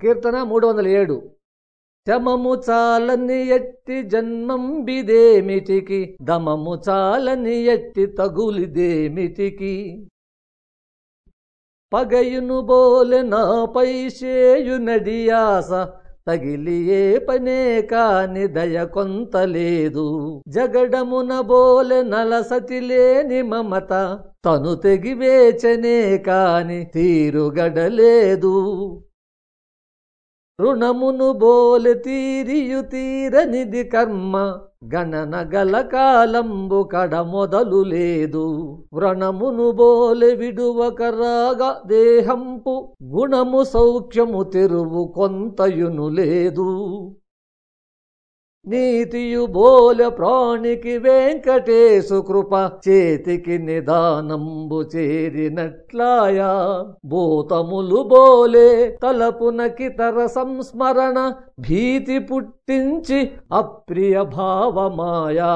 కీర్తన మూడు వందల ఏడు. చమము చాలని ఎట్టి జన్మం బిదేమిటికి? దమము చాలని ఎట్టి తగులిదేమిటికి? పగయును బోలె నాపై సేయు నడియాస తగిలి ఏ పనే కాని దయ కొంత లేదు. జగడమున బోలె నలసతి లేని మమత తను తెగివేచనే కాని తీరుగడలేదు రుణమును బోలు తీరియు తీరనిది కర్మ గణన గల కాలంబు కడ మొదలు లేదు. వ్రణమును బోలె విడువక రాగ దేహంపు గుణము సౌఖ్యము తెరువు కొంతయును లేదు. నీతియు బోల ప్రాణికి వెంకటేశు కృప చేతికి నిదానంబు చేరినట్లాయా. భూతములు బోలే తలపునకితర సంస్మరణ భీతి పుట్టించి అప్రియ భావమాయా.